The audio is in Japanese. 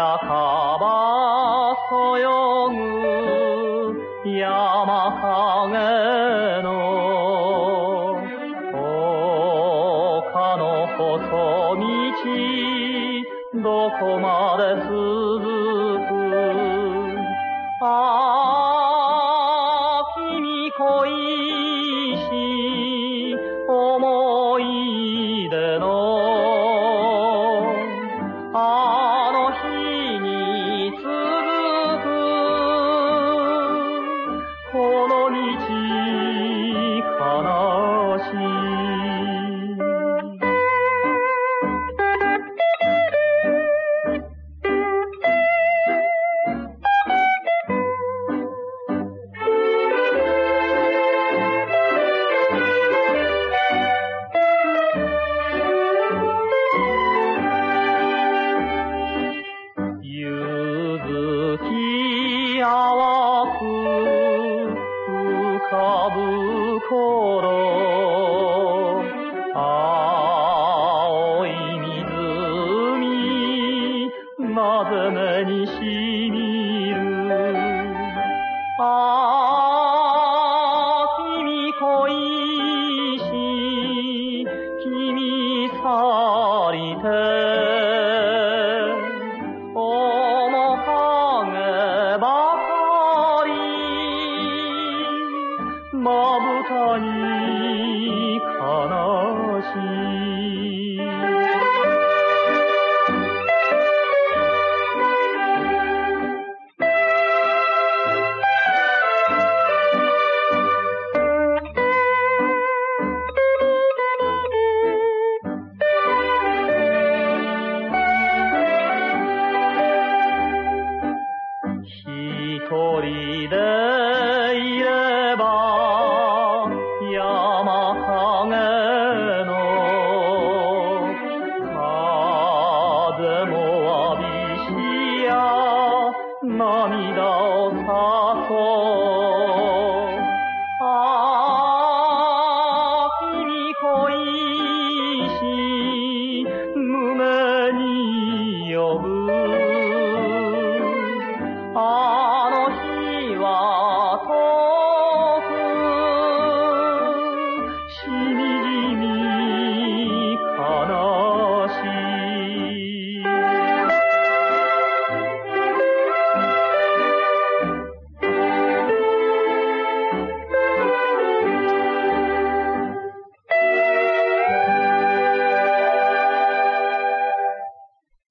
ばそよぐ山影の丘の細道どこまで続くああ君恋しい思い出のあの日に続くこの道悲し頃青い湖なぜ目にしみる。ああ君恋し君去りて。一人で涙を誘う。